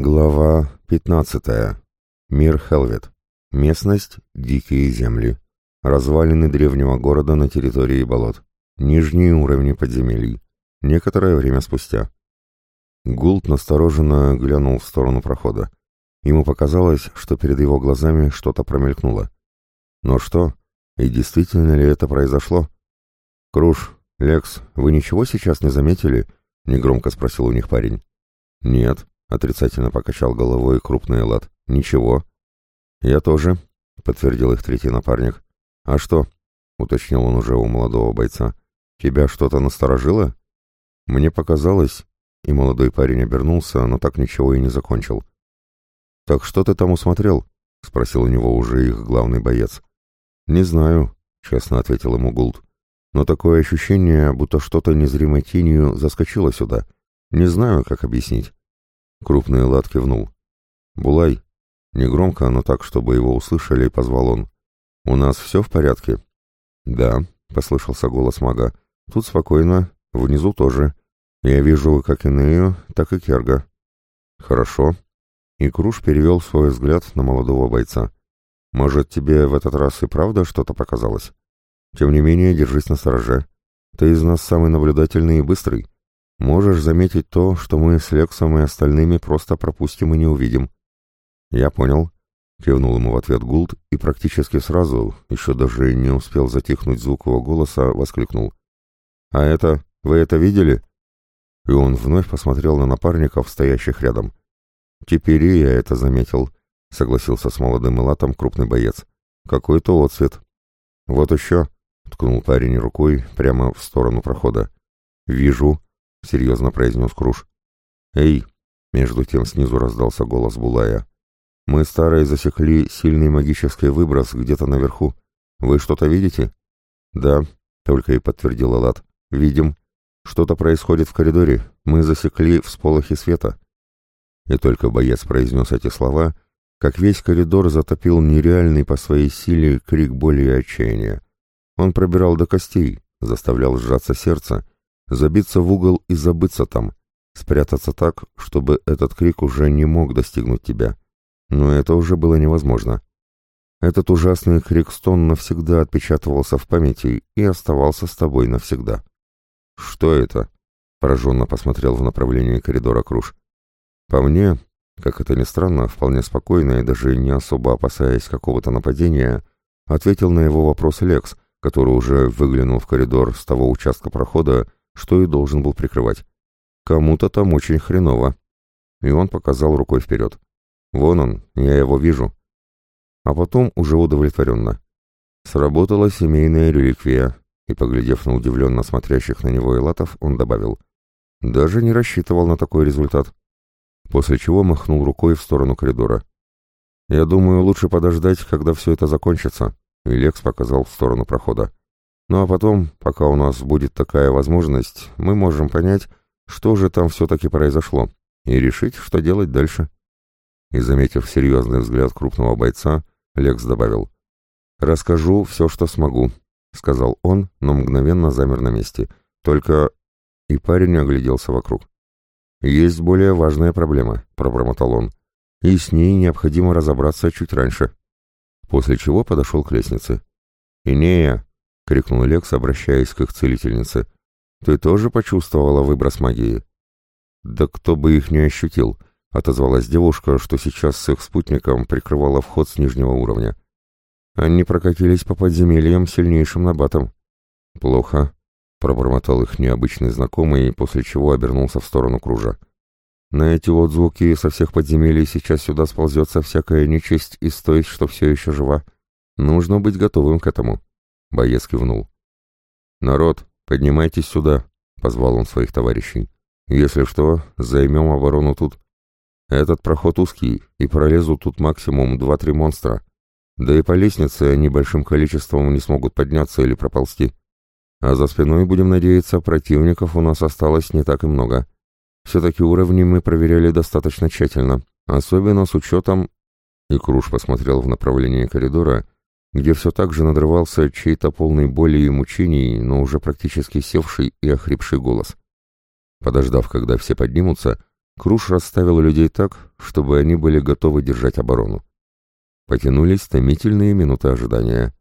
Глава 15. Мир Хелвет. Местность – дикие земли. Развалины древнего города на территории болот. Нижние уровни подземелий. Некоторое время спустя. Гулт настороженно глянул в сторону прохода. Ему показалось, что перед его глазами что-то промелькнуло. Но что? И действительно ли это произошло? «Круш, Лекс, вы ничего сейчас не заметили?» — негромко спросил у них парень. «Нет», — отрицательно покачал головой крупный лад. «Ничего». «Я тоже», — подтвердил их третий напарник. «А что?» — уточнил он уже у молодого бойца. «Тебя что-то насторожило?» «Мне показалось...» И молодой парень обернулся, но так ничего и не закончил. «Так что ты там усмотрел?» — спросил у него уже их главный боец. «Не знаю», — честно ответил ему Гулд. «Но такое ощущение, будто что-то незримой тенью заскочило сюда. Не знаю, как объяснить». Крупный лад кивнул. «Булай!» Негромко, но так, чтобы его услышали, позвал он. «У нас все в порядке?» «Да», — послышался голос мага. «Тут спокойно, внизу тоже. Я вижу как Инею, так и Керга». «Хорошо». И Круш перевел свой взгляд на молодого бойца. «Может, тебе в этот раз и правда что-то показалось? Тем не менее, держись на стороже. Ты из нас самый наблюдательный и быстрый. Можешь заметить то, что мы с Лексом и остальными просто пропустим и не увидим. Я понял. Кивнул ему в ответ Гулд и практически сразу, еще даже не успел затихнуть звук его голоса, воскликнул. «А это... Вы это видели?» И он вновь посмотрел на напарников, стоящих рядом. «Теперь я это заметил», — согласился с молодым Элатом крупный боец. «Какой-то отцвет». «Вот еще», — ткнул парень рукой прямо в сторону прохода. «Вижу», — серьезно произнес Круш. «Эй!» — между тем снизу раздался голос Булая. «Мы старые засекли сильный магический выброс где-то наверху. Вы что-то видите?» «Да», — только и подтвердил Алат. «Видим. Что-то происходит в коридоре. Мы засекли всполохи света». И только боец произнес эти слова, как весь коридор затопил нереальный по своей силе крик боли и отчаяния. Он пробирал до костей, заставлял сжаться сердце, забиться в угол и забыться там, спрятаться так, чтобы этот крик уже не мог достигнуть тебя. Но это уже было невозможно. Этот ужасный крик-стон навсегда отпечатывался в памяти и оставался с тобой навсегда. «Что это?» — пораженно посмотрел в направлении коридора Круш. «По мне, как это ни странно, вполне спокойно и даже не особо опасаясь какого-то нападения, ответил на его вопрос Лекс, который уже выглянул в коридор с того участка прохода, что и должен был прикрывать. Кому-то там очень хреново. И он показал рукой вперед. Вон он, я его вижу. А потом уже удовлетворенно. Сработала семейная реликвия, и, поглядев на удивленно смотрящих на него элатов, он добавил. Даже не рассчитывал на такой результат. После чего махнул рукой в сторону коридора. «Я думаю, лучше подождать, когда все это закончится», и Лекс показал в сторону прохода. Ну а потом, пока у нас будет такая возможность, мы можем понять, что же там все-таки произошло, и решить, что делать дальше. И, заметив серьезный взгляд крупного бойца, Лекс добавил. «Расскажу все, что смогу», — сказал он, но мгновенно замер на месте. «Только...» И парень огляделся вокруг. «Есть более важная проблема», — пробормотал он. «И с ней необходимо разобраться чуть раньше». После чего подошел к лестнице. «Инея!» — крикнул Лекс, обращаясь к их целительнице. «Ты тоже почувствовала выброс магии?» «Да кто бы их не ощутил», — отозвалась девушка, что сейчас с их спутником прикрывала вход с нижнего уровня. Они прокатились по подземельям сильнейшим набатом. «Плохо», — пробормотал их необычный знакомый, после чего обернулся в сторону кружа. «На эти вот звуки со всех подземелий сейчас сюда сползется всякая нечисть из той, что все еще жива. Нужно быть готовым к этому». Боец кивнул. «Народ, поднимайтесь сюда», — позвал он своих товарищей. «Если что, займем оборону тут. Этот проход узкий, и пролезут тут максимум два-три монстра. Да и по лестнице они большим количеством не смогут подняться или проползти. А за спиной, будем надеяться, противников у нас осталось не так и много. Все-таки уровни мы проверяли достаточно тщательно, особенно с учетом...» И Круш посмотрел в направлении коридора, — где все так же надрывался чей-то полный боли и мучений, но уже практически севший и охрипший голос. Подождав, когда все поднимутся, Круш расставил людей так, чтобы они были готовы держать оборону. Потянулись томительные минуты ожидания.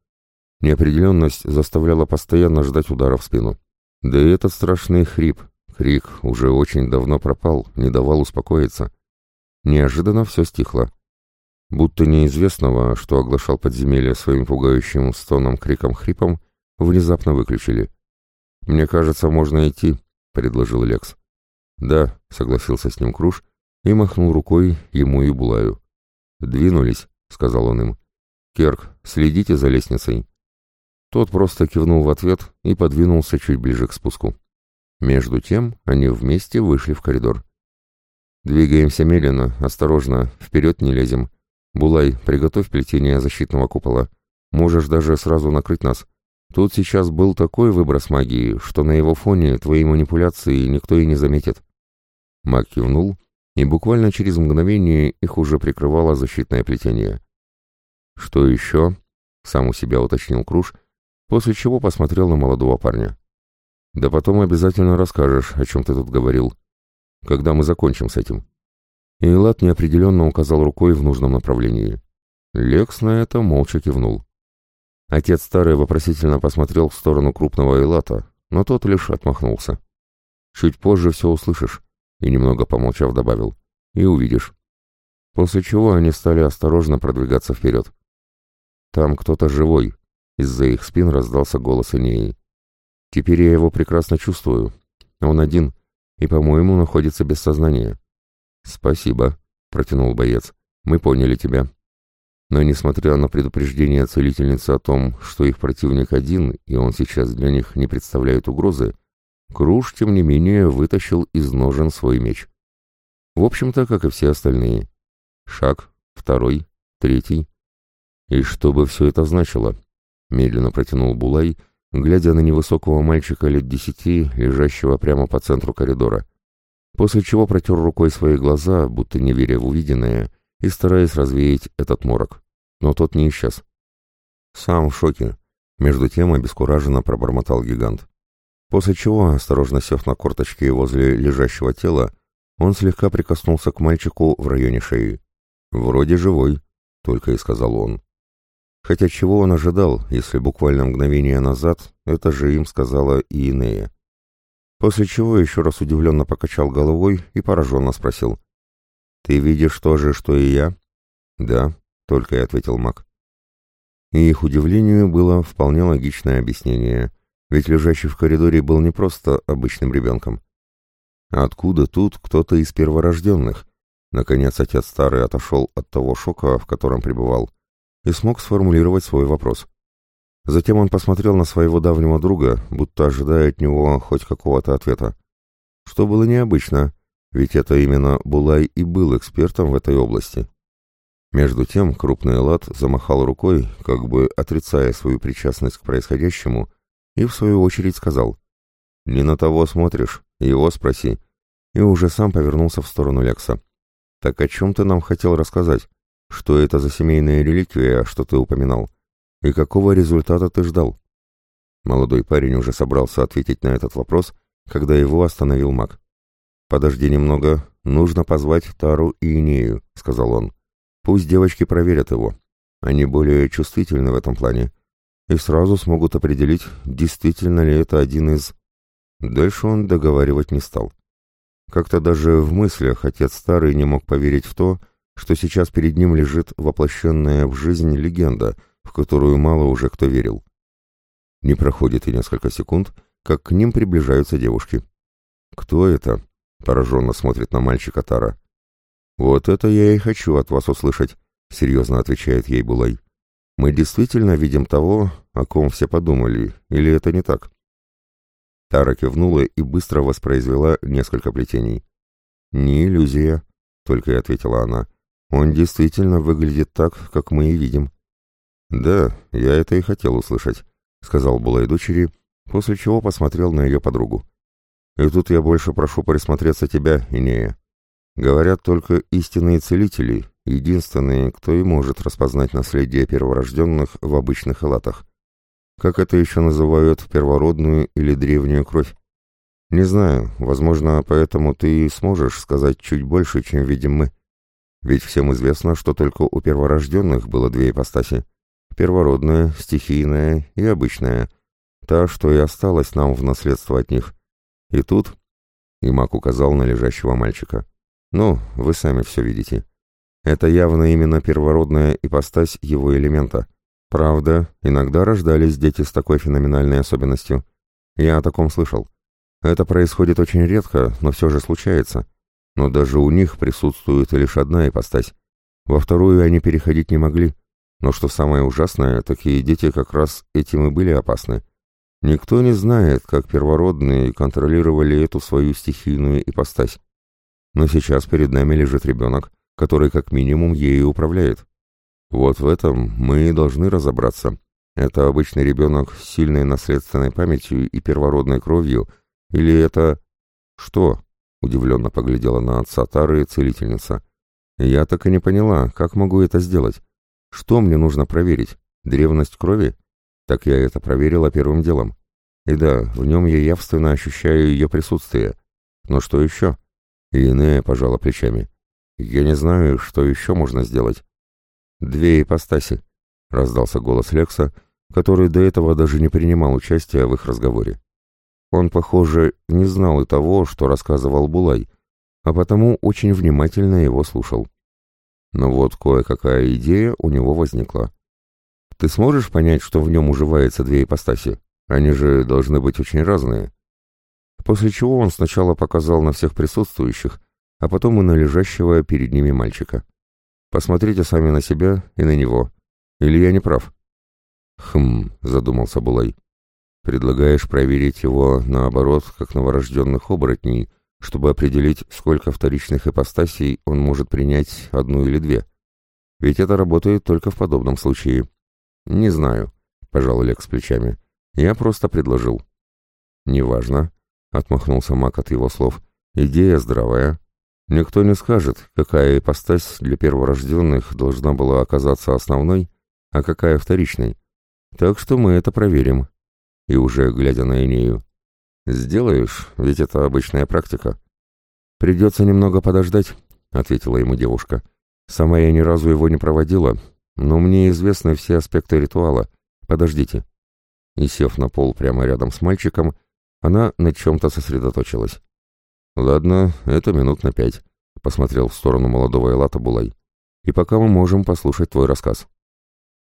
Неопределенность заставляла постоянно ждать удара в спину. Да и этот страшный хрип, крик, уже очень давно пропал, не давал успокоиться. Неожиданно все стихло. Будто неизвестного, что оглашал подземелье своим пугающим стоном, криком, хрипом, внезапно выключили. «Мне кажется, можно идти», — предложил Лекс. «Да», — согласился с ним Круш и махнул рукой ему и Булаю. «Двинулись», — сказал он им. «Керк, следите за лестницей». Тот просто кивнул в ответ и подвинулся чуть ближе к спуску. Между тем они вместе вышли в коридор. «Двигаемся медленно, осторожно, вперед не лезем. Булай, приготовь плетение защитного купола. Можешь даже сразу накрыть нас. Тут сейчас был такой выброс магии, что на его фоне твои манипуляции никто и не заметит». Маг кивнул, и буквально через мгновение их уже прикрывало защитное плетение. «Что еще?» — сам у себя уточнил Круш, после чего посмотрел на молодого парня. «Да потом обязательно расскажешь, о чем ты тут говорил, когда мы закончим с этим». И Лат неопределенно указал рукой в нужном направлении. Лекс на это молча кивнул. Отец старый вопросительно посмотрел в сторону крупного Элата, но тот лишь отмахнулся. «Чуть позже все услышишь», и немного помолчав добавил, «и увидишь». После чего они стали осторожно продвигаться вперед. «Там кто-то живой», — из-за их спин раздался голос Инеи. «Теперь я его прекрасно чувствую. Он один, и, по-моему, находится без сознания». «Спасибо», — протянул боец. «Мы поняли тебя». Но, несмотря на предупреждение целительницы о том, что их противник один, и он сейчас для них не представляет угрозы, Круш, тем не менее, вытащил из ножен свой меч. В общем-то, как и все остальные. Шаг, второй, третий. И что бы все это значило? Медленно протянул Булай, глядя на невысокого мальчика лет десяти, лежащего прямо по центру коридора. После чего протер рукой свои глаза, будто не веря в увиденное, и стараясь развеять этот морок. Но тот не исчез. Сам в шоке. Между тем обескураженно пробормотал гигант. После чего, осторожно сев на корточки возле лежащего тела, он слегка прикоснулся к мальчику в районе шеи. «Вроде живой», — только и сказал он. Хотя чего он ожидал, если буквально мгновение назад это же им сказала и Инея. После чего еще раз удивленно покачал головой и пораженно спросил. «Ты видишь то же, что и я?» «Да», — только и ответил маг. И их удивлению было вполне логичное объяснение, ведь лежащий в коридоре был не просто обычным ребенком. Откуда тут кто-то из перворожденных? Наконец отец старый отошел от того шока, в котором пребывал, и смог сформулировать свой вопрос. Затем он посмотрел на своего давнего друга, будто ожидая от него хоть какого-то ответа. Что было необычно, ведь это именно Булай и был экспертом в этой области. Между тем крупный лад замахал рукой, как бы отрицая свою причастность к происходящему, и в свою очередь сказал «Не на того смотришь, его спроси», и уже сам повернулся в сторону Лекса. «Так о чем ты нам хотел рассказать? Что это за семейная реликвия, что ты упоминал? И какого результата ты ждал?» Молодой парень уже собрался ответить на этот вопрос, когда его остановил маг. «Подожди немного, нужно позвать Тару и Инею», — сказал он. «Пусть девочки проверят его. Они более чувствительны в этом плане. И сразу смогут определить, действительно ли это один из...» Дальше он договаривать не стал. Как-то даже в мыслях отец старый не мог поверить в то, что сейчас перед ним лежит воплощенная в жизнь легенда, в которую мало уже кто верил. Не проходит и несколько секунд, как к ним приближаются девушки. «Кто это?» — пораженно смотрит на мальчика Тара. «Вот это я и хочу от вас услышать», — серьезно отвечает ей Булай. «Мы действительно видим того, о ком все подумали, или это не так?» Тара кивнула и быстро воспроизвела несколько плетений. «Не иллюзия», — только и ответила она. «Он действительно выглядит так, как мы и видим». «Да, я это и хотел услышать», — сказал Булай дочери, после чего посмотрел на ее подругу. И тут я больше прошу присмотреться тебя, Инея. Говорят, только истинные целители, единственные, кто и может распознать наследие перворожденных в обычных элатах. Как это еще называют первородную или древнюю кровь? Не знаю, возможно, поэтому ты сможешь сказать чуть больше, чем видим мы. Ведь всем известно, что только у перворожденных было две ипостаси. Первородная, стихийная и обычная. Та, что и осталась нам в наследство от них. И тут... И маг указал на лежащего мальчика. Ну, вы сами все видите. Это явно именно первородная ипостась его элемента. Правда, иногда рождались дети с такой феноменальной особенностью. Я о таком слышал. Это происходит очень редко, но все же случается. Но даже у них присутствует лишь одна ипостась. Во вторую они переходить не могли. Но что самое ужасное, такие дети как раз этим и были опасны. Никто не знает, как первородные контролировали эту свою стихийную ипостась. Но сейчас перед нами лежит ребенок, который как минимум ею управляет. Вот в этом мы и должны разобраться. Это обычный ребенок с сильной наследственной памятью и первородной кровью, или это... Что? Удивленно поглядела на отца Тары целительница. Я так и не поняла, как могу это сделать. Что мне нужно проверить? Древность крови? Так я это проверила первым делом. И да, в нем я явственно ощущаю ее присутствие. Но что еще? И Инея пожала плечами. Я не знаю, что еще можно сделать. «Две ипостаси», — раздался голос Лекса, который до этого даже не принимал участия в их разговоре. Он, похоже, не знал и того, что рассказывал Булай, а потому очень внимательно его слушал. Но вот кое-какая идея у него возникла. «Ты сможешь понять, что в нем уживается две ипостаси? Они же должны быть очень разные». После чего он сначала показал на всех присутствующих, а потом и на лежащего перед ними мальчика. Посмотрите сами на себя и на него. Или я не прав?» «Хм», — задумался Булай. «Предлагаешь проверить его, наоборот, как новорожденных оборотней, чтобы определить, сколько вторичных ипостасей он может принять, одну или две. Ведь это работает только в подобном случае». «Не знаю», — пожал Лекс плечами. «Я просто предложил». «Неважно», — отмахнулся Мак от его слов. «Идея здравая. Никто не скажет, какая ипостась для перворожденных должна была оказаться основной, а какая вторичной. Так что мы это проверим. И уже глядя на Энею. «Сделаешь, ведь это обычная практика». «Придется немного подождать», — ответила ему девушка. «Сама я ни разу его не проводила, но мне известны все аспекты ритуала. Подождите». И сев на пол прямо рядом с мальчиком, она над чем-то сосредоточилась. «Ладно, это минут на пять», — посмотрел в сторону молодого Элата Булай. «И пока мы можем послушать твой рассказ».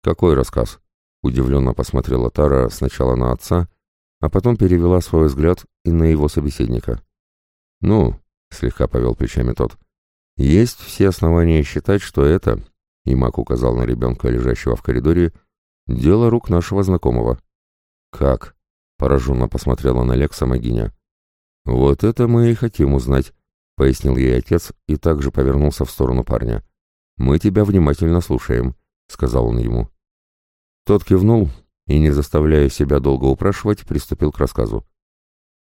«Какой рассказ?» — удивленно посмотрела Тара сначала на отца, а потом перевела свой взгляд и на его собеседника. «Ну», — слегка повел плечами тот, — «есть все основания считать, что это...» — и Мак указал на ребенка, лежащего в коридоре, — «дело рук нашего знакомого». «Как?» — пораженно посмотрела на Лекса Магиня. «Вот это мы и хотим узнать», — пояснил ей отец и также повернулся в сторону парня. «Мы тебя внимательно слушаем», — сказал он ему. Тот кивнул и, не заставляя себя долго упрашивать, приступил к рассказу.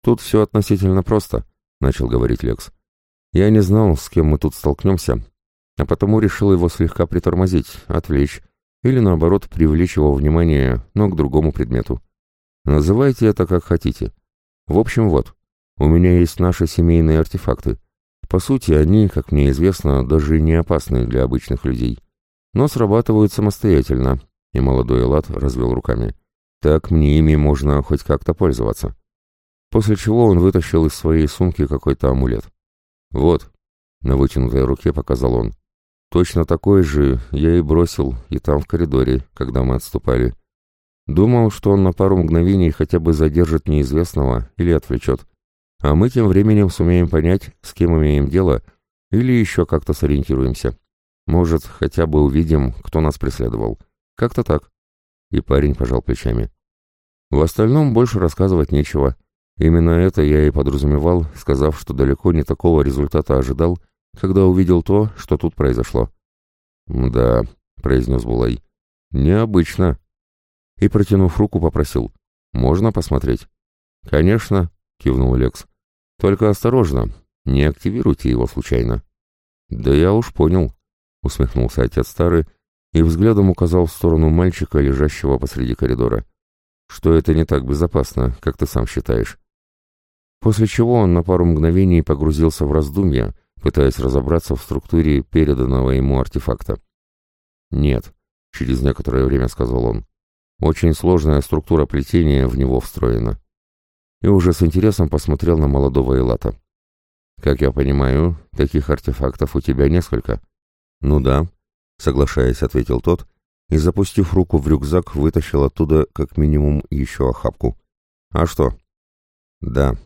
«Тут все относительно просто», — начал говорить Лекс. «Я не знал, с кем мы тут столкнемся, а потому решил его слегка притормозить, отвлечь или, наоборот, привлечь его внимание, но к другому предмету. Называйте это как хотите. В общем, вот». У меня есть наши семейные артефакты. По сути, они, как мне известно, даже не опасны для обычных людей. Но срабатывают самостоятельно, молодой Элат развел руками. Так мне ими можно хоть как-то пользоваться. После чего он вытащил из своей сумки какой-то амулет. «Вот», — на вытянутой руке показал он. «Точно такой же я и бросил, и там в коридоре, когда мы отступали. Думал, что он на пару мгновений хотя бы задержит неизвестного или отвлечет. А мы тем временем сумеем понять, с кем имеем дело, или еще как-то сориентируемся. Может, хотя бы увидим, кто нас преследовал. Как-то так. И парень пожал плечами. В остальном больше рассказывать нечего. Именно это я и подразумевал, сказав, что далеко не такого результата ожидал, когда увидел то, что тут произошло. «Да», — произнес Булай, — «необычно». И, протянув руку, попросил. «Можно посмотреть?» «Конечно», — кивнул Лекс. «Только осторожно, не активируйте его случайно». «Да я уж понял», — усмехнулся отец старый и взглядом указал в сторону мальчика, лежащего посреди коридора. «Что это не так безопасно, как ты сам считаешь?» после чего он на пару мгновений погрузился в раздумья, пытаясь разобраться в структуре переданного ему артефакта. «Нет», — через некоторое время сказал он, — «очень сложная структура плетения в него встроена». И уже с интересом посмотрел на молодого Элата. «Как я понимаю, таких артефактов у тебя несколько?» «Ну да», — соглашаясь, ответил тот, и, запустив руку в рюкзак, вытащил оттуда как минимум еще охапку. «А что?» «Да»,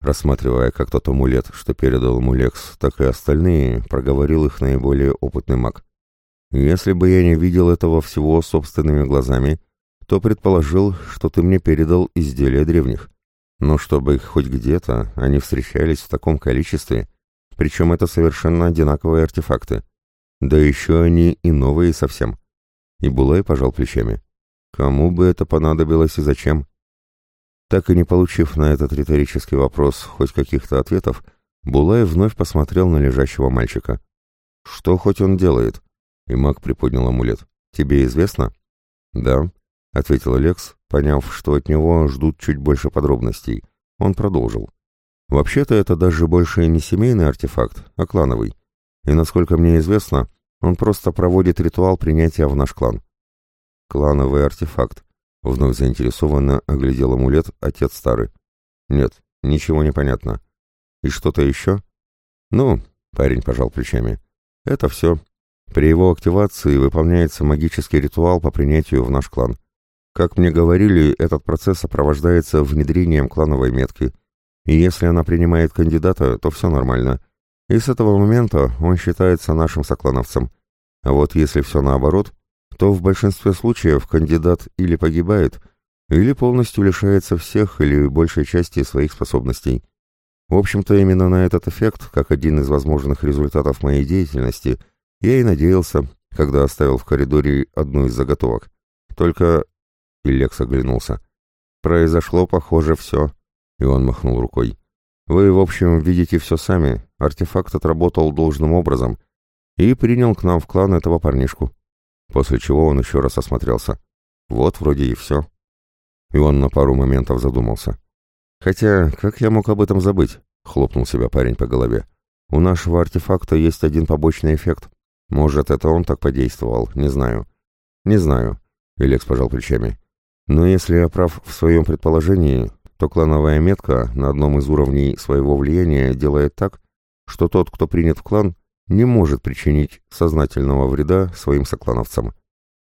рассматривая как тот амулет, что передал ему Лекс, так и остальные, проговорил их наиболее опытный маг. «Если бы я не видел этого всего собственными глазами, то предположил, что ты мне передал изделия древних. Но чтобы их хоть где-то они встречались в таком количестве, причем это совершенно одинаковые артефакты. Да еще они и новые совсем». И Булай пожал плечами. «Кому бы это понадобилось и зачем?» Так и не получив на этот риторический вопрос хоть каких-то ответов, Булай вновь посмотрел на лежащего мальчика. «Что хоть он делает?» И маг приподнял амулет. «Тебе известно?» «Да», — ответил Алекс, поняв, что от него ждут чуть больше подробностей. Он продолжил. «Вообще-то это даже больше не семейный артефакт, а клановый. И, насколько мне известно, он просто проводит ритуал принятия в наш клан». «Клановый артефакт», Вновь заинтересованно оглядел амулет отец старый. Нет, ничего не понятно. И что-то еще? Ну, парень пожал плечами. Это все. При его активации выполняется магический ритуал по принятию в наш клан. Как мне говорили, этот процесс сопровождается внедрением клановой метки. И если она принимает кандидата, то все нормально. И с этого момента он считается нашим соклановцем. А вот если все наоборот, то в большинстве случаев кандидат или погибает, или полностью лишается всех или большей части своих способностей. В общем-то, именно на этот эффект, как один из возможных результатов моей деятельности, я и надеялся, когда оставил в коридоре одну из заготовок. Только... И Лекс оглянулся. Произошло, похоже, все. И он махнул рукой. Вы, в общем, видите все сами. Артефакт отработал должным образом. И принял к нам в клан этого парнишку после чего он еще раз осмотрелся. Вот вроде и все. И он на пару моментов задумался. «Хотя, как я мог об этом забыть?» — хлопнул себя парень по голове. «У нашего артефакта есть один побочный эффект. Может, это он так подействовал, не знаю». «Не знаю», — Илекс пожал плечами. «Но если я прав в своем предположении, то клановая метка на одном из уровней своего влияния делает так, что тот, кто принят в клан, не может причинить сознательного вреда своим соклановцам.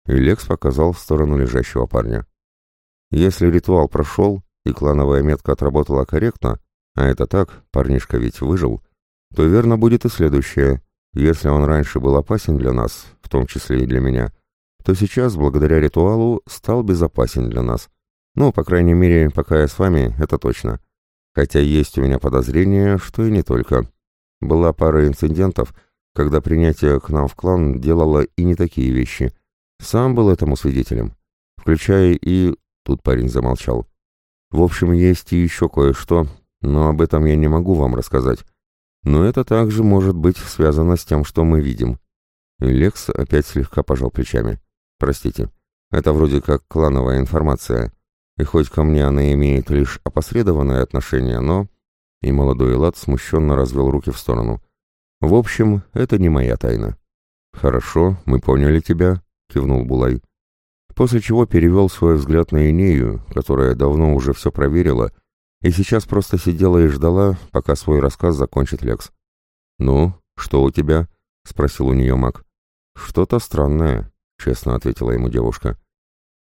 И Лекс показал в сторону лежащего парня. Если ритуал прошел и клановая метка отработала корректно, а это так, парнишка ведь выжил, то верно будет и следующее. Если он раньше был опасен для нас, в том числе и для меня, то сейчас, благодаря ритуалу, стал безопасен для нас. Ну, по крайней мере, пока я с вами, это точно. Хотя есть у меня подозрение, что и не только. Была пара инцидентов, когда принятие к нам в клан делало и не такие вещи. Сам был этому свидетелем. Включая и... Тут парень замолчал. В общем, есть и еще кое-что, но об этом я не могу вам рассказать. Но это также может быть связано с тем, что мы видим. Лекс опять слегка пожал плечами. Простите, это вроде как клановая информация. И хоть ко мне она имеет лишь опосредованное отношение, но... И молодой Элат смущенно развел руки в сторону. «В общем, это не моя тайна». «Хорошо, мы поняли тебя», — кивнул Булай. После чего перевел свой взгляд на Инею, которая давно уже все проверила, и сейчас просто сидела и ждала, пока свой рассказ закончит Лекс. «Ну, что у тебя?» — спросил у нее маг. «Что-то странное», — честно ответила ему девушка.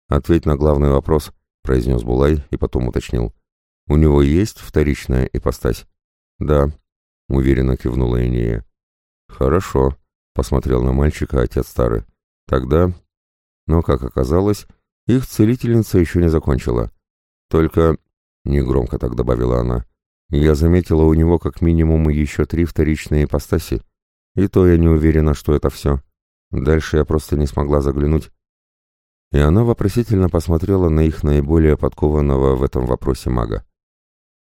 «Ответь на главный вопрос», — произнес Булай и потом уточнил. У него есть вторичная ипостась? Да, уверенно кивнула Инея. Хорошо, посмотрел на мальчика отец старый. Тогда... Но, как оказалось, их целительница еще не закончила. Только... Негромко так добавила она. Я заметила у него как минимум еще три вторичные ипостаси. И то я не уверена, что это все. Дальше я просто не смогла заглянуть. И она вопросительно посмотрела на их наиболее подкованного в этом вопросе мага.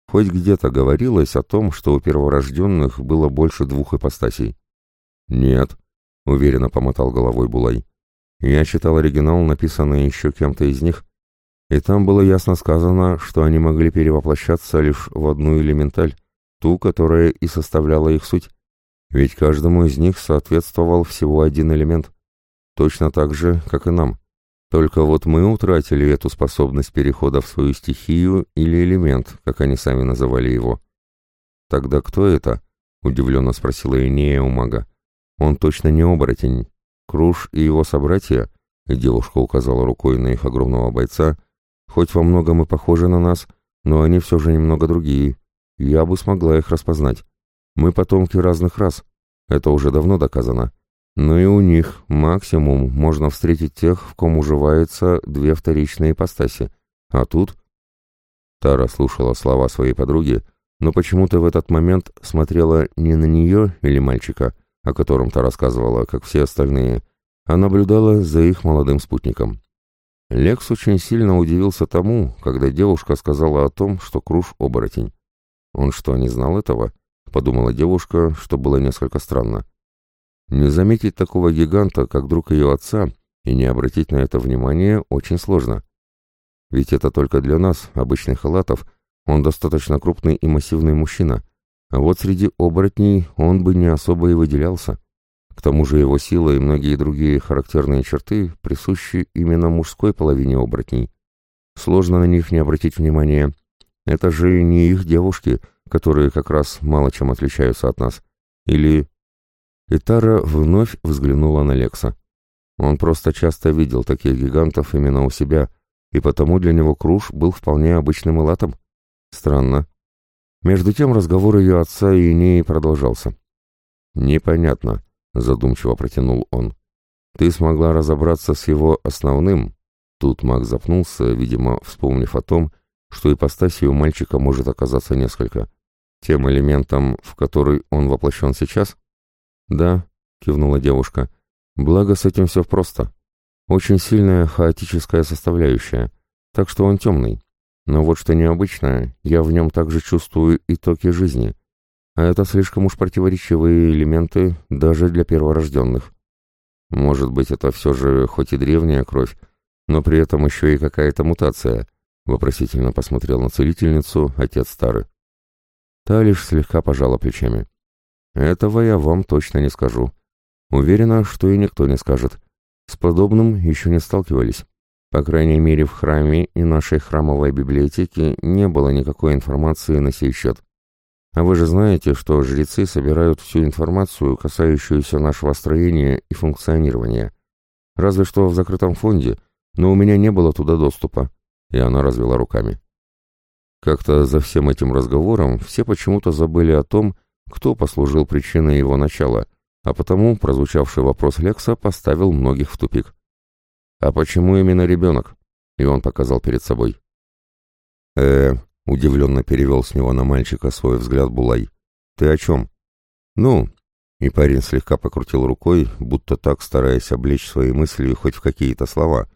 Хоть где-то говорилось о том, что у перворожденных было больше двух ипостасей. «Нет», — уверенно помотал головой Булай. «Я читал оригинал, написанный еще кем-то из них, И там было ясно сказано, что они могли перевоплощаться лишь в одну элементаль, ту, которая и составляла их суть. Ведь каждому из них соответствовал всего один элемент. Точно так же, как и нам. Только вот мы утратили эту способность перехода в свою стихию или элемент, как они сами называли его. «Тогда кто это?» — удивленно спросила Инея у мага. «Он точно не оборотень. Круш и его собратья?» Девушка указала рукой на их огромного бойца. «Хоть во многом и похожи на нас, но они все же немного другие. Я бы смогла их распознать. Мы потомки разных рас. Это уже давно доказано. Но и у них максимум можно встретить тех, в ком уживаются две вторичные ипостаси. А тут... Тара слушала слова своей подруги, но почему-то в этот момент смотрела не на нее или мальчика, о котором та рассказывала, как все остальные, а наблюдала за их молодым спутником. Лекс очень сильно удивился тому, когда девушка сказала о том, что Круш — оборотень. Он что, не знал этого? — подумала девушка, что было несколько странно. Не заметить такого гиганта, как друг ее отца, и не обратить на это внимание очень сложно. Ведь это только для нас, обычных халатов, он достаточно крупный и массивный мужчина, а вот среди оборотней он бы не особо и выделялся. К тому же его сила и многие другие характерные черты присущи именно мужской половине оборотней. Сложно на них не обратить внимания. Это же не их девушки, которые как раз мало чем отличаются от нас. Или и Тара вновь взглянула на Лекса. Он просто часто видел таких гигантов именно у себя, и потому для него Круш был вполне обычным элатом. Странно. Между тем разговор ее отца и Инеи продолжался. «Непонятно», — задумчиво протянул он. «Ты смогла разобраться с его основным?» Тут маг запнулся, видимо, вспомнив о том, что ипостасей у мальчика может оказаться несколько. Тем элементом, в который он воплощен сейчас? «Да», — кивнула девушка, — «благо с этим все просто. Очень сильная хаотическая составляющая, так что он темный. Но вот что необычное, я в нем также чувствую итоги жизни. А это слишком уж противоречивые элементы даже для перворожденных. Может быть, это все же хоть и древняя кровь, но при этом еще и какая-то мутация», — вопросительно посмотрел на целительницу отец Стары. Та лишь слегка пожала плечами. Этого я вам точно не скажу. Уверена, что и никто не скажет. С подобным еще не сталкивались. По крайней мере, в храме и нашей храмовой библиотеке не было никакой информации на сей счет. А вы же знаете, что жрецы собирают всю информацию, касающуюся нашего строения и функционирования. Разве что в закрытом фонде, но у меня не было туда доступа. И она развела руками. Как-то за всем этим разговором все почему-то забыли о том, кто послужил причиной его начала, а потому прозвучавший вопрос Лекса поставил многих в тупик. «А почему именно ребенок?» И он показал перед собой. э удивленно перевел с него на мальчика свой взгляд Булай. «Ты о чем?» «Ну...» И парень слегка покрутил рукой, будто так стараясь облечь свои мысли хоть в какие-то слова,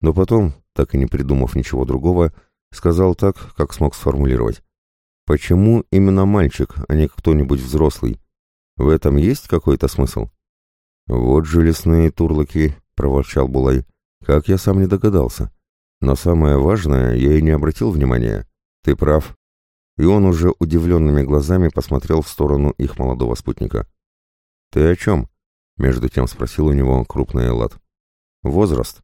но потом, так и не придумав ничего другого, сказал так, как смог сформулировать. Почему именно мальчик, а не кто-нибудь взрослый? В этом есть какой-то смысл? Вот же лесные турлыки, проворчал Булай. Как я сам не догадался. Но самое важное, я и не обратил внимания. Ты прав. И он уже удивленными глазами посмотрел в сторону их молодого спутника. Ты о чем? Между тем спросил у него крупный Элат. Возраст.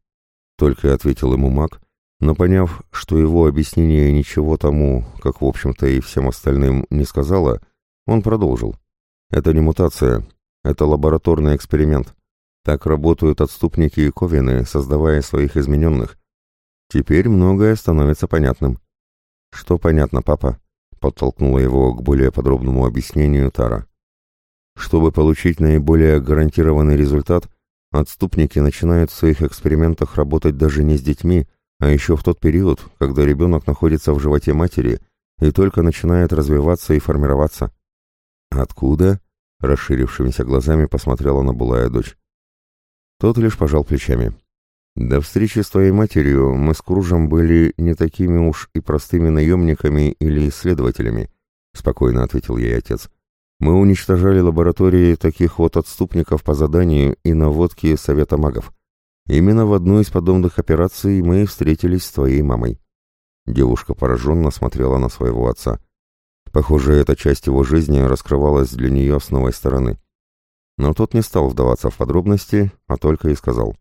Только ответил ему маг, но поняв, что его объяснение ничего тому, как в общем-то и всем остальным, не сказала, он продолжил. «Это не мутация, это лабораторный эксперимент. Так работают отступники и ковины, создавая своих измененных. Теперь многое становится понятным». «Что понятно, папа?» — подтолкнула его к более подробному объяснению Тара. «Чтобы получить наиболее гарантированный результат, отступники начинают в своих экспериментах работать даже не с детьми, а еще в тот период, когда ребенок находится в животе матери и только начинает развиваться и формироваться. «Откуда?» — расширившимися глазами посмотрела на былая дочь. Тот лишь пожал плечами. «До встречи с твоей матерью мы с Кружем были не такими уж и простыми наемниками или исследователями», — спокойно ответил ей отец. «Мы уничтожали лаборатории таких вот отступников по заданию и наводке Совета магов. Именно в одну из подобных операций мы встретились с твоей мамой». Девушка пораженно смотрела на своего отца. Похоже, эта часть его жизни раскрывалась для нее с новой стороны. Но тот не стал вдаваться в подробности, а только и сказал.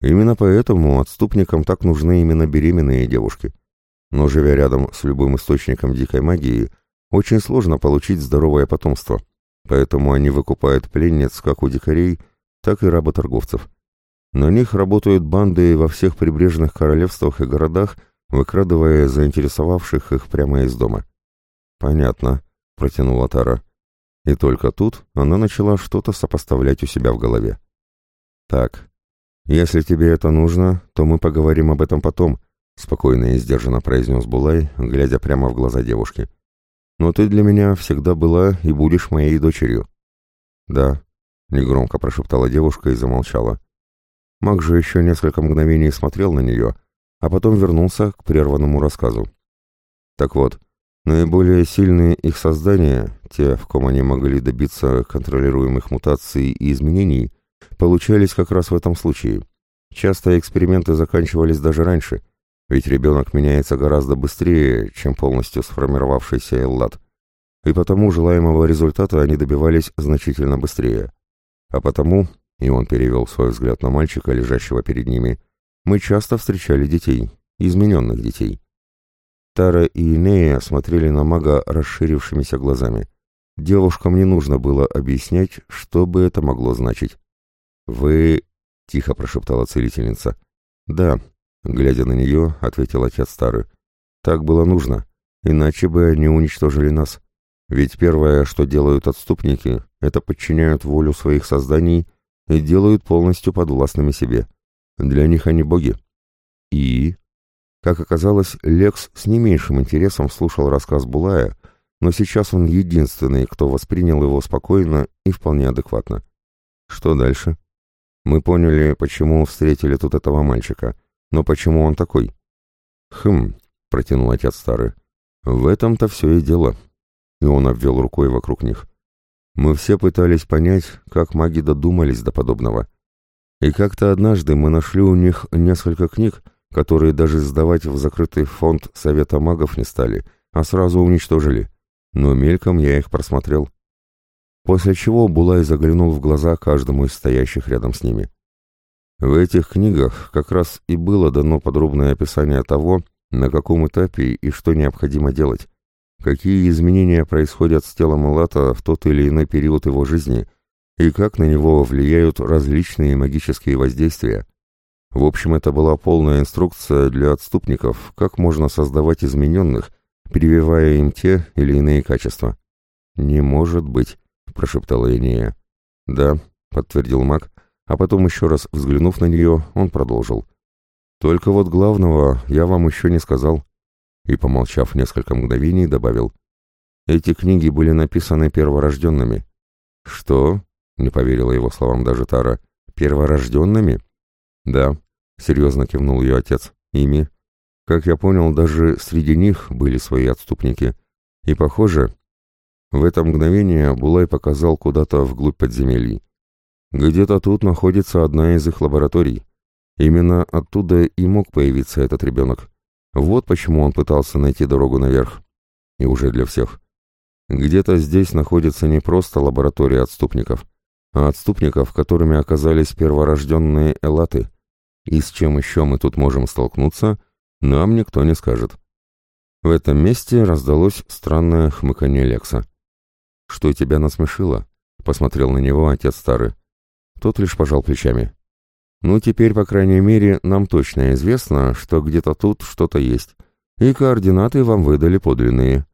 Именно поэтому отступникам так нужны именно беременные девушки. Но живя рядом с любым источником дикой магии, очень сложно получить здоровое потомство. Поэтому они выкупают пленниц как у дикарей, так и работорговцев. На них работают банды во всех прибрежных королевствах и городах, выкрадывая заинтересовавших их прямо из дома. «Понятно», — протянула Тара. И только тут она начала что-то сопоставлять у себя в голове. «Так, если тебе это нужно, то мы поговорим об этом потом», — спокойно и сдержанно произнес Булай, глядя прямо в глаза девушки. «Но ты для меня всегда была и будешь моей дочерью». «Да», — негромко прошептала девушка и замолчала. Маг же еще несколько мгновений смотрел на нее, а потом вернулся к прерванному рассказу. «Так вот, Наиболее сильные их создания, те, в ком они могли добиться контролируемых мутаций и изменений, получались как раз в этом случае. Часто эксперименты заканчивались даже раньше, ведь ребенок меняется гораздо быстрее, чем полностью сформировавшийся Эллад. И потому желаемого результата они добивались значительно быстрее. А потому, и он перевел свой взгляд на мальчика, лежащего перед ними, мы часто встречали детей, измененных детей. Тара и Инея смотрели на мага расширившимися глазами. Девушкам не нужно было объяснять, что бы это могло значить. «Вы...» — тихо прошептала целительница. «Да», — глядя на нее, ответил отец Тары. «Так было нужно, иначе бы они уничтожили нас. Ведь первое, что делают отступники, это подчиняют волю своих созданий и делают полностью подвластными себе. Для них они боги». «И...» Как оказалось, Лекс с не меньшим интересом слушал рассказ Булая, но сейчас он единственный, кто воспринял его спокойно и вполне адекватно. Что дальше? Мы поняли, почему встретили тут этого мальчика, но почему он такой? Хм, протянул отец старый. В этом-то все и дело. И он обвел рукой вокруг них. Мы все пытались понять, как маги додумались до подобного. И как-то однажды мы нашли у них несколько книг, которые даже сдавать в закрытый фонд Совета магов не стали, а сразу уничтожили. Но мельком я их просмотрел. После чего Булай заглянул в глаза каждому из стоящих рядом с ними. В этих книгах как раз и было дано подробное описание того, на каком этапе и что необходимо делать, какие изменения происходят с телом Элата в тот или иной период его жизни и как на него влияют различные магические воздействия. В общем, это была полная инструкция для отступников, как можно создавать измененных, прививая им те или иные качества. «Не может быть», — прошептала Энея. «Да», — подтвердил маг, а потом еще раз взглянув на нее, он продолжил. «Только вот главного я вам еще не сказал». И, помолчав несколько мгновений, добавил. «Эти книги были написаны перворожденными». «Что?» — не поверила его словам даже Тара. «Перворожденными?» «Да», — серьезно кивнул ее отец. «Ими. Как я понял, даже среди них были свои отступники. И, похоже, в это мгновение Булай показал куда-то вглубь подземелий. Где-то тут находится одна из их лабораторий. Именно оттуда и мог появиться этот ребенок. Вот почему он пытался найти дорогу наверх. И уже для всех. Где-то здесь находится не просто лаборатория отступников, а отступников, которыми оказались перворожденные элаты — и с чем еще мы тут можем столкнуться, нам никто не скажет. В этом месте раздалось странное хмыканье Лекса. «Что тебя насмешило?» — посмотрел на него отец старый. Тот лишь пожал плечами. «Ну, теперь, по крайней мере, нам точно известно, что где-то тут что-то есть, и координаты вам выдали подлинные.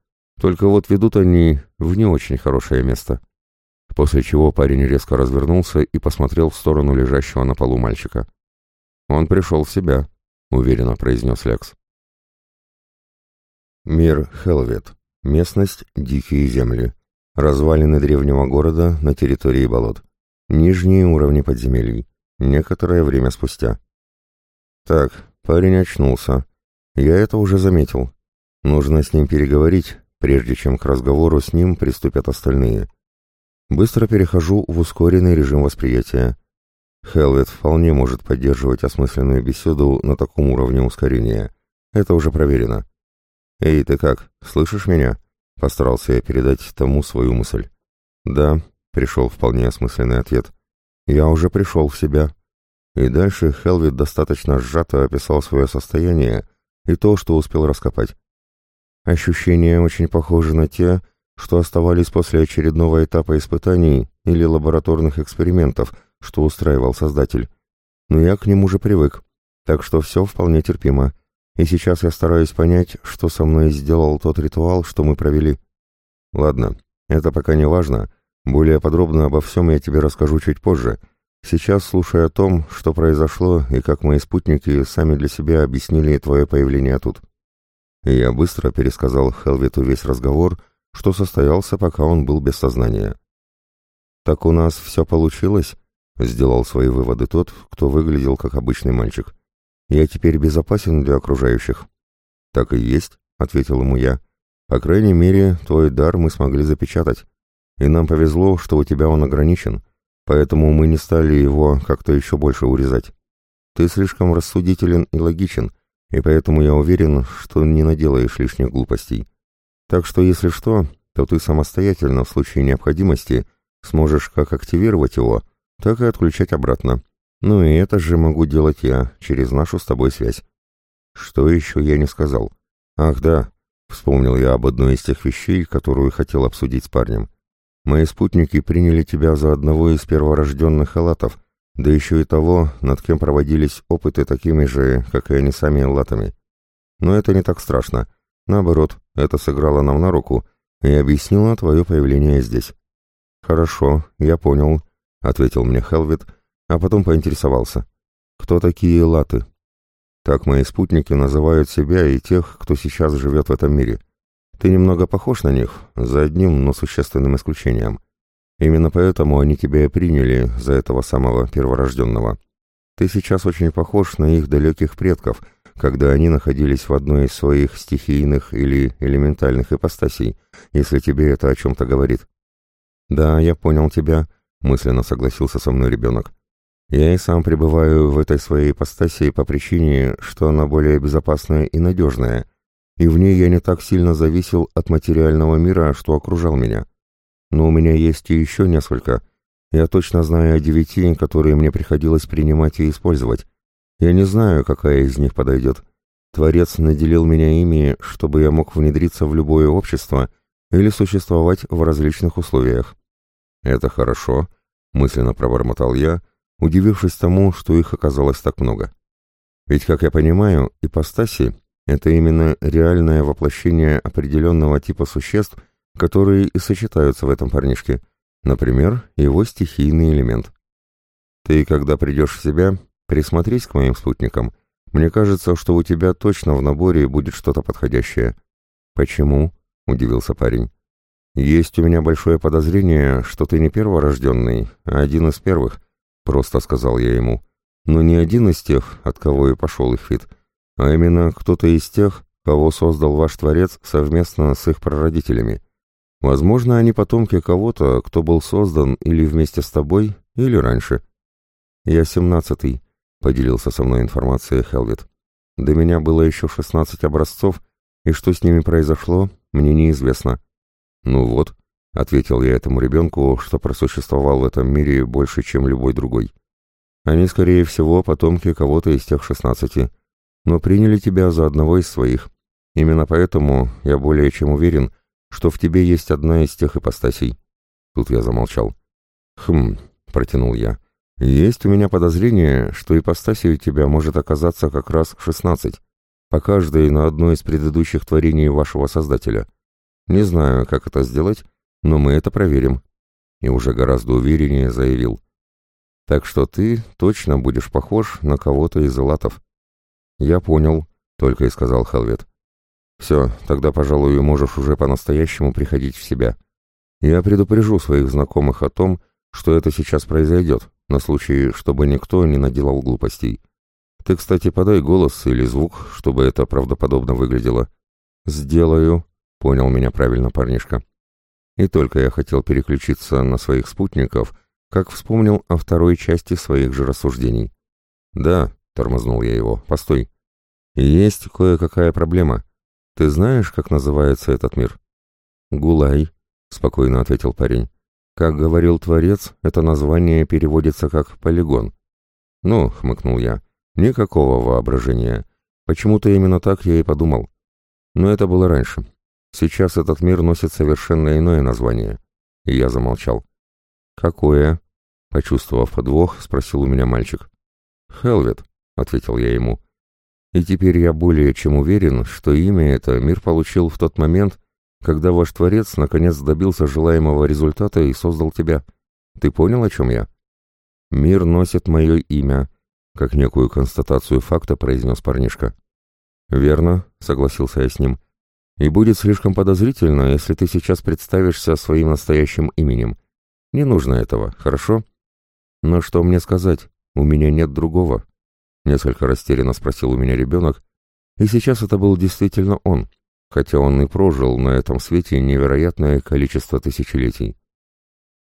Только вот ведут они в не очень хорошее место». После чего парень резко развернулся и посмотрел в сторону лежащего на полу мальчика. «Он пришел в себя», — уверенно произнес Лекс. Мир Хелвет. Местность — дикие земли. Развалины древнего города на территории болот. Нижние уровни подземелий. Некоторое время спустя. Так, парень очнулся. Я это уже заметил. Нужно с ним переговорить, прежде чем к разговору с ним приступят остальные. Быстро перехожу в ускоренный режим восприятия. Хелвет вполне может поддерживать осмысленную беседу на таком уровне ускорения. Это уже проверено. «Эй, ты как, слышишь меня?» — постарался я передать тому свою мысль. «Да», — пришел вполне осмысленный ответ. «Я уже пришел в себя». И дальше Хелвит достаточно сжато описал свое состояние и то, что успел раскопать. Ощущения очень похожи на те, что оставались после очередного этапа испытаний или лабораторных экспериментов, что устраивал Создатель. Но я к ним уже привык, так что все вполне терпимо. И сейчас я стараюсь понять, что со мной сделал тот ритуал, что мы провели. Ладно, это пока не важно. Более подробно обо всем я тебе расскажу чуть позже. Сейчас слушай о том, что произошло и как мои спутники сами для себя объяснили твое появление тут. И я быстро пересказал Хелвиту весь разговор, что состоялся, пока он был без сознания. «Так у нас все получилось?» — сделал свои выводы тот, кто выглядел как обычный мальчик. «Я теперь безопасен для окружающих?» «Так и есть», — ответил ему я. «По крайней мере, твой дар мы смогли запечатать. И нам повезло, что у тебя он ограничен, поэтому мы не стали его как-то еще больше урезать. Ты слишком рассудителен и логичен, и поэтому я уверен, что не наделаешь лишних глупостей. Так что, если что, то ты самостоятельно в случае необходимости сможешь как активировать его, так и отключать обратно. Ну и это же могу делать я, через нашу с тобой связь. Что еще я не сказал? Ах да, вспомнил я об одной из тех вещей, которую хотел обсудить с парнем. Мои спутники приняли тебя за одного из перворожденных халатов, да еще и того, над кем проводились опыты такими же, как и они сами латами. Но это не так страшно. Наоборот, это сыграло нам на руку и объяснило твое появление здесь. «Хорошо, я понял», — ответил мне Хелвит, а потом поинтересовался. «Кто такие латы?» «Так мои спутники называют себя и тех, кто сейчас живет в этом мире. Ты немного похож на них, за одним, но существенным исключением. Именно поэтому они тебя и приняли за этого самого перворожденного. Ты сейчас очень похож на их далеких предков, когда они находились в одной из своих стихийных или элементальных ипостасей, если тебе это о чем-то говорит. «Да, я понял тебя», — мысленно согласился со мной ребенок. «Я и сам пребываю в этой своей ипостаси по причине, что она более безопасная и надежная, и в ней я не так сильно зависел от материального мира, что окружал меня. Но у меня есть и еще несколько. Я точно знаю о девяти, которые мне приходилось принимать и использовать. Я не знаю, какая из них подойдет. Творец наделил меня ими, чтобы я мог внедриться в любое общество или существовать в различных условиях. «Это хорошо», — мысленно пробормотал я, удивившись тому, что их оказалось так много. Ведь, как я понимаю, ипостаси — это именно реальное воплощение определенного типа существ — которые и сочетаются в этом парнишке. Например, его стихийный элемент. Ты, когда придешь в себя, присмотрись к моим спутникам. Мне кажется, что у тебя точно в наборе будет что-то подходящее. Почему? Удивился парень. Есть у меня большое подозрение, что ты не перворожденный, а один из первых, просто сказал я ему. Но не один из тех, от кого и пошел их вид, а именно кто-то из тех, кого создал ваш Творец совместно с их прародителями. Возможно, они потомки кого-то, кто был создан или вместе с тобой, или раньше. Я семнадцатый, поделился со мной информацией Хелвит. До меня было еще шестнадцать образцов, и что с ними произошло, мне неизвестно. Ну вот, ответил я этому ребенку, что просуществовал в этом мире больше, чем любой другой. Они, скорее всего, потомки кого-то из тех шестнадцати, но приняли тебя за одного из своих. Именно поэтому я более чем уверен, что в тебе есть одна из тех ипостасей. Тут я замолчал. Хм, протянул я. Есть у меня подозрение, что ипостасей у тебя может оказаться как раз шестнадцать, по каждой на одно из предыдущих творений вашего Создателя. Не знаю, как это сделать, но мы это проверим. И уже гораздо увереннее заявил. Так что ты точно будешь похож на кого-то из элатов. Я понял, только и сказал Хелвет. «Все, тогда, пожалуй, можешь уже по-настоящему приходить в себя. Я предупрежу своих знакомых о том, что это сейчас произойдет, на случай, чтобы никто не наделал глупостей. Ты, кстати, подай голос или звук, чтобы это правдоподобно выглядело». «Сделаю», — понял меня правильно парнишка. И только я хотел переключиться на своих спутников, как вспомнил о второй части своих же рассуждений. «Да», — тормознул я его, — «постой. Есть кое-какая проблема. Ты знаешь, как называется этот мир?» «Гулай», — спокойно ответил парень. «Как говорил Творец, это название переводится как «полигон». «Ну», — хмыкнул я, — «никакого воображения. Почему-то именно так я и подумал. Но это было раньше. Сейчас этот мир носит совершенно иное название». И я замолчал. «Какое?» — почувствовав подвох, спросил у меня мальчик. «Хелвет», — ответил я ему. «И теперь я более чем уверен, что имя это мир получил в тот момент, когда ваш Творец наконец добился желаемого результата и создал тебя. Ты понял, о чем я?» «Мир носит мое имя», — как некую констатацию факта произнес парнишка. «Верно», — согласился я с ним. «И будет слишком подозрительно, если ты сейчас представишься своим настоящим именем. Не нужно этого, хорошо?» «Но что мне сказать? У меня нет другого», — несколько растерянно спросил у меня ребенок, и сейчас это был действительно он, хотя он и прожил на этом свете невероятное количество тысячелетий.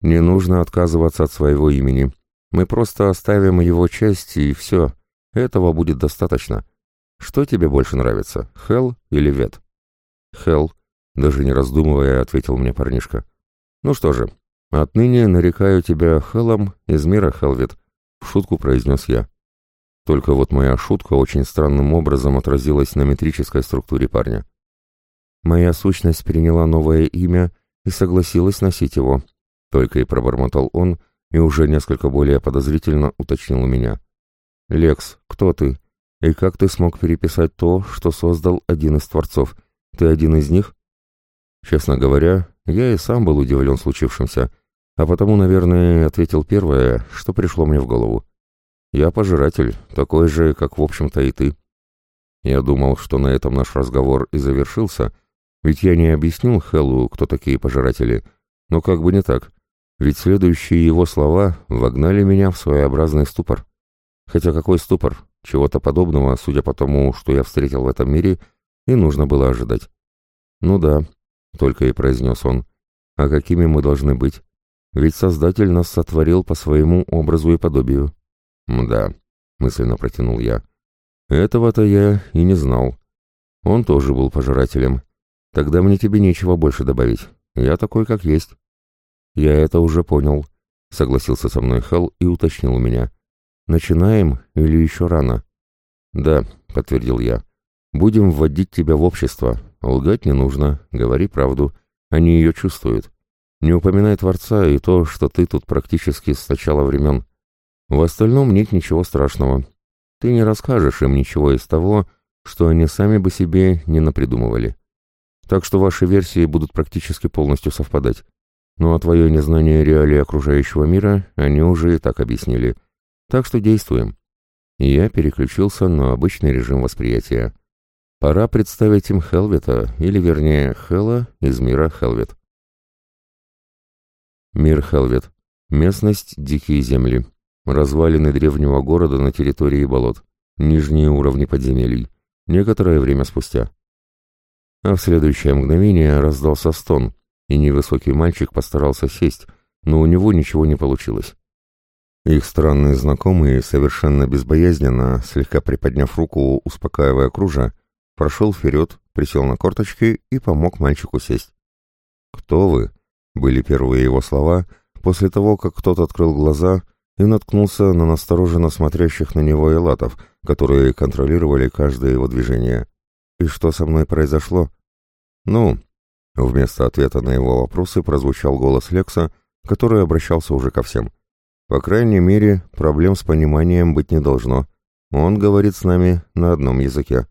«Не нужно отказываться от своего имени. Мы просто оставим его части, и все. Этого будет достаточно. Что тебе больше нравится, Хел или Вет?» «Хел», — даже не раздумывая, ответил мне парнишка. «Ну что же, отныне нарекаю тебя Хелом из мира Хелвет», — в шутку произнес я. Только вот моя шутка очень странным образом отразилась на метрической структуре парня. Моя сущность приняла новое имя и согласилась носить его. Только и пробормотал он, и уже несколько более подозрительно уточнил у меня. «Лекс, кто ты? И как ты смог переписать то, что создал один из творцов? Ты один из них?» Честно говоря, я и сам был удивлен случившимся, а потому, наверное, ответил первое, что пришло мне в голову. «Я пожиратель, такой же, как, в общем-то, и ты». Я думал, что на этом наш разговор и завершился, ведь я не объяснил Хеллу, кто такие пожиратели, но как бы не так, ведь следующие его слова вогнали меня в своеобразный ступор. Хотя какой ступор? Чего-то подобного, судя по тому, что я встретил в этом мире, и нужно было ожидать. «Ну да», — только и произнес он, — «а какими мы должны быть? Ведь Создатель нас сотворил по своему образу и подобию». «Мда», — мысленно протянул я. «Этого-то я и не знал. Он тоже был пожирателем, Тогда мне тебе нечего больше добавить. Я такой, как есть. Я это уже понял, согласился со мной Хал и уточнил меня. Начинаем или еще рано? Да, подтвердил я. Будем вводить тебя в общество. Лгать не нужно, говори правду. Они ее чувствуют. Не упоминай Творца и то, что ты тут практически с начала времен. В остальном нет ничего страшного. Ты не расскажешь им ничего из того, что они сами бы себе не напридумывали. Так что ваши версии будут практически полностью совпадать. Ну а твое незнание реалий окружающего мира они уже и так объяснили. Так что действуем. Я переключился на обычный режим восприятия. Пора представить им Хелвета, или вернее Хела из мира Хелвет. Мир Хелвет. Местность Дикие земли. Развалины древнего города на территории болот. Нижние уровни подземелий. Некоторое время спустя. А в следующее мгновение раздался стон, и невысокий мальчик постарался сесть, но у него ничего не получилось. Их странные знакомые, совершенно безбоязненно, слегка приподняв руку, успокаивая кружа, прошел вперед, присел на корточки и помог мальчику сесть. «Кто вы?» — были первые его слова, после того, как кто-то открыл глаза и наткнулся на настороженно смотрящих на него элатов, которые контролировали каждое его движение. «И что со мной произошло?» «Ну?» Вместо ответа на его вопросы прозвучал голос Лекса, который обращался уже ко всем. «По крайней мере, проблем с пониманием быть не должно. Он говорит с нами на одном языке».